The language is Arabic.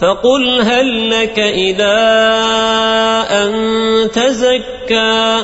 فقل هل لك إذا أن تزكى